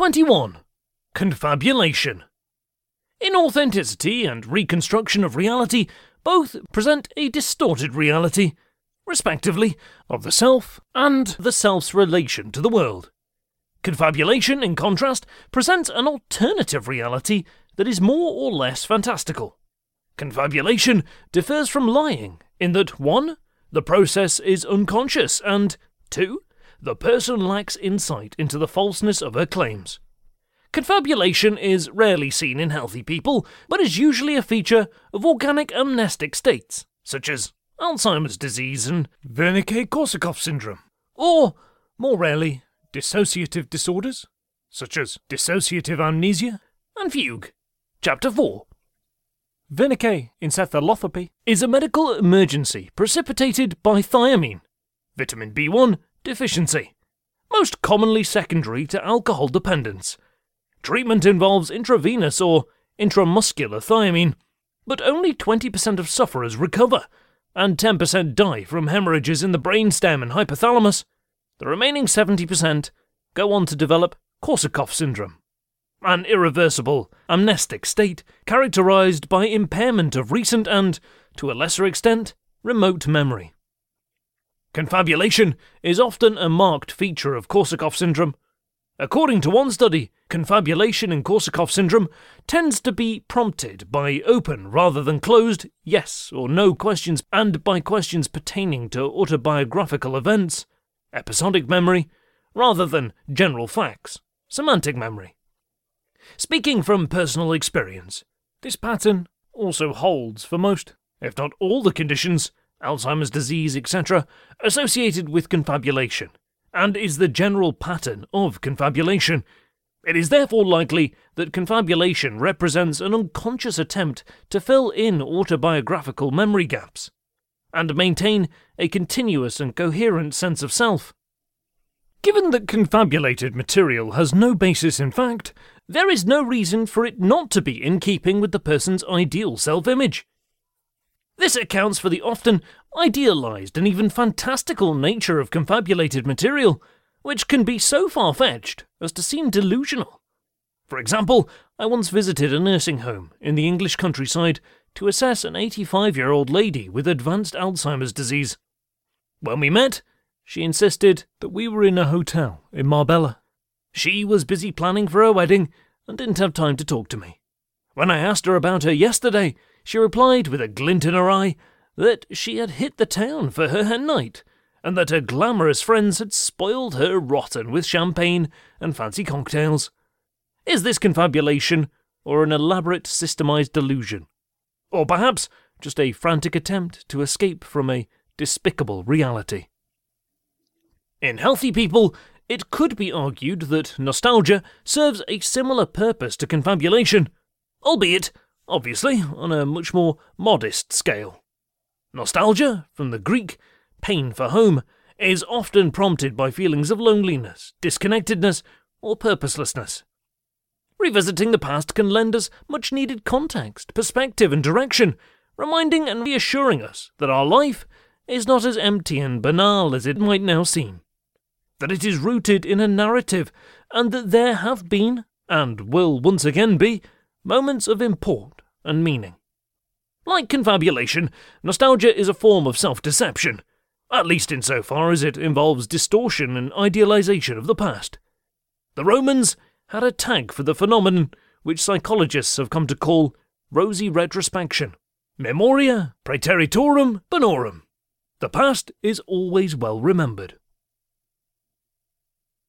21. Confabulation. In authenticity and reconstruction of reality both present a distorted reality, respectively, of the self and the self's relation to the world. Confabulation, in contrast, presents an alternative reality that is more or less fantastical. Confabulation differs from lying in that 1. The process is unconscious, and 2. The person lacks insight into the falseness of her claims. Confabulation is rarely seen in healthy people, but is usually a feature of organic amnestic states, such as Alzheimer's disease and Wernicke-Korsakoff syndrome, or, more rarely, dissociative disorders, such as dissociative amnesia and fugue. Chapter 4 Wernicke encephalopathy is a medical emergency precipitated by thiamine, vitamin B1 deficiency, most commonly secondary to alcohol dependence Treatment involves intravenous or intramuscular thiamine, but only 20% of sufferers recover, and 10% die from hemorrhages in the brainstem and hypothalamus. The remaining 70% go on to develop Korsakoff syndrome, an irreversible amnestic state characterized by impairment of recent and, to a lesser extent, remote memory. Confabulation is often a marked feature of Korsakoff syndrome, According to one study, confabulation in Korsakoff syndrome tends to be prompted by open rather than closed yes or no questions and by questions pertaining to autobiographical events, episodic memory, rather than general facts, semantic memory. Speaking from personal experience, this pattern also holds for most, if not all, the conditions, Alzheimer's disease, etc., associated with confabulation and is the general pattern of confabulation. It is therefore likely that confabulation represents an unconscious attempt to fill in autobiographical memory gaps and maintain a continuous and coherent sense of self. Given that confabulated material has no basis in fact, there is no reason for it not to be in keeping with the person's ideal self image. This accounts for the often idealized and even fantastical nature of confabulated material, which can be so far fetched as to seem delusional. For example, I once visited a nursing home in the English countryside to assess an 85 year old lady with advanced Alzheimer's disease. When we met, she insisted that we were in a hotel in Marbella. She was busy planning for her wedding and didn't have time to talk to me. When I asked her about her yesterday, she replied with a glint in her eye that she had hit the town for her hen night, and that her glamorous friends had spoiled her rotten with champagne and fancy cocktails. Is this confabulation, or an elaborate systemized delusion? Or perhaps just a frantic attempt to escape from a despicable reality? In healthy people, it could be argued that nostalgia serves a similar purpose to confabulation, albeit obviously on a much more modest scale. Nostalgia, from the Greek pain for home, is often prompted by feelings of loneliness, disconnectedness, or purposelessness. Revisiting the past can lend us much needed context, perspective, and direction, reminding and reassuring us that our life is not as empty and banal as it might now seem, that it is rooted in a narrative, and that there have been, and will once again be, moments of import and meaning. Like confabulation, nostalgia is a form of self deception, at least insofar as it involves distortion and idealization of the past. The Romans had a tag for the phenomenon which psychologists have come to call rosy retrospection. Memoria praeteritorum bonorum. The past is always well remembered.